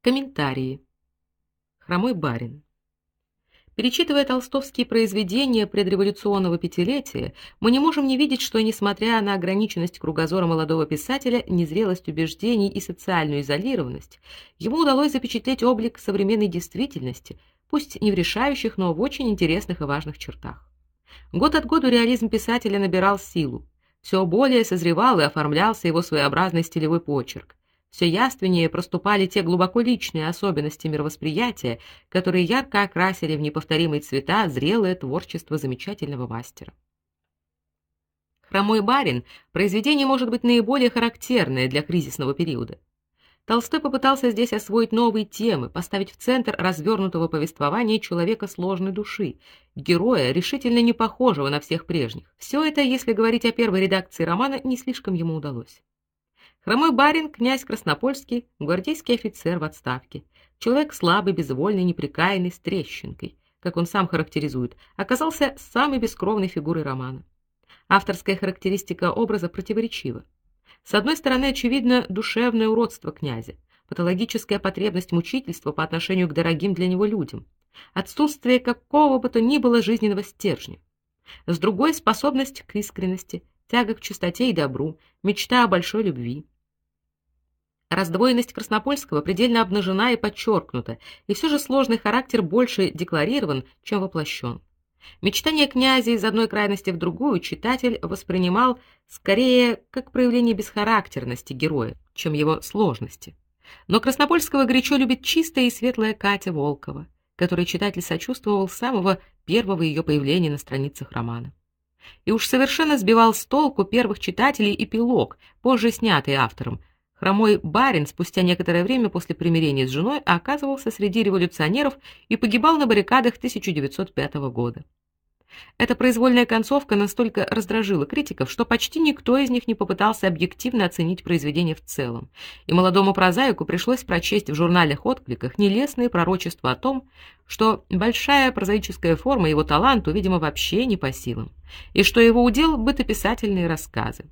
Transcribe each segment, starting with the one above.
Комментарии. Хромой барин. Перечитывая толстовские произведения предреволюционного пятилетия, мы не можем не видеть, что несмотря на ограниченность кругозора молодого писателя, незрелость убеждений и социальную изолированность, ему удалось запечатлеть облик современной действительности, пусть не в решающих, но в очень интересных и важных чертах. Год от года реализм писателя набирал силу. Все более созревал и оформлялся его своеобразный стилевой почерк все яственнее проступали те глубоко личные особенности мировосприятия, которые ярко окрасили в неповторимые цвета зрелое творчество замечательного мастера. Хромой барин произведение может быть наиболее характерное для кризисного периода. Толстой попытался здесь освоить новые темы, поставить в центр развернутого повествования человека сложной души, героя, решительно не похожего на всех прежних. Все это, если говорить о первой редакции романа, не слишком ему удалось. Хромой барин, князь Краснопольский, гвардейский офицер в отставке. Человек слабый, безвольный, неприкаянный, с трещинкой, как он сам характеризует, оказался самой бескровной фигурой романа. Авторская характеристика образа противоречива. С одной стороны, очевидно душевное уродство князя, патологическая потребность мучительства по отношению к дорогим для него людям, отсутствие какого бы то ни было жизненного стержня. С другой способность к искренности, тяга к чистоте и добру, мечта о большой любви. Раздвоенность Краснопольского предельно обнажена и подчеркнута, и все же сложный характер больше декларирован, чем воплощен. Мечтание князя из одной крайности в другую читатель воспринимал скорее как проявление бесхарактерности героя, чем его сложности. Но Краснопольского горячо любит чистая и светлая Катя Волкова, которой читатель сочувствовал с самого первого ее появления на страницах романа. И уж совершенно сбивал с толку первых читателей эпилог, позже снятый автором, Хромой барин спустя некоторое время после примирения с женой оказывался среди революционеров и погибал на баррикадах 1905 года. Эта произвольная концовка настолько раздражила критиков, что почти никто из них не попытался объективно оценить произведение в целом. И молодому прозаику пришлось прочесть в журналах откликах нелестные пророчества о том, что большая прозаическая форма его таланту, видимо, вообще не по силам, и что его удел бытописательные рассказы.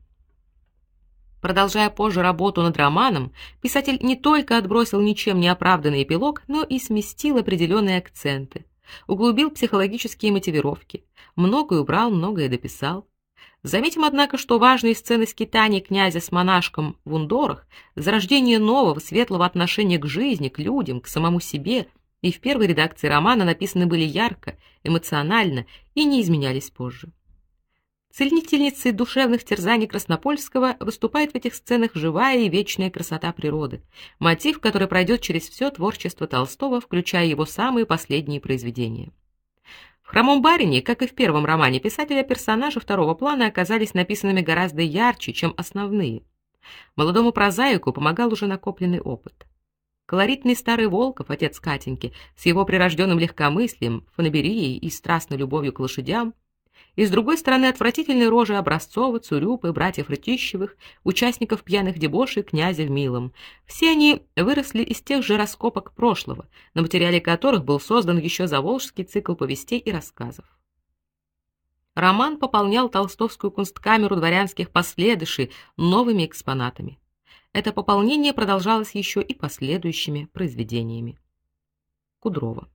Продолжая позже работу над романом, писатель не только отбросил ничем не оправданный эпилог, но и сместил определенные акценты, углубил психологические мотивировки, многое убрал, многое дописал. Заметим, однако, что важные сцены скитаний князя с монашком в Ундорах, зарождение нового светлого отношения к жизни, к людям, к самому себе, и в первой редакции романа написаны были ярко, эмоционально и не изменялись позже. Целительницей душевных терзаний Краснопольского выступает в этих сценах живая и вечная красота природы, мотив, который пройдет через все творчество Толстого, включая его самые последние произведения. В Хромом барине, как и в первом романе писателя, персонажи второго плана оказались написанными гораздо ярче, чем основные. Молодому прозаику помогал уже накопленный опыт. Колоритный старый Волков, отец Катеньки, с его прирожденным легкомыслием, фанаберией и страстной любовью к лошадям, и с другой стороны отвратительные рожи Образцова, Цурюпы, братьев Рытищевых, участников пьяных дебошей князя в Милом. Все они выросли из тех же раскопок прошлого, на материале которых был создан еще заволжский цикл повестей и рассказов. Роман пополнял толстовскую кунсткамеру дворянских последышей новыми экспонатами. Это пополнение продолжалось еще и последующими произведениями. Кудрова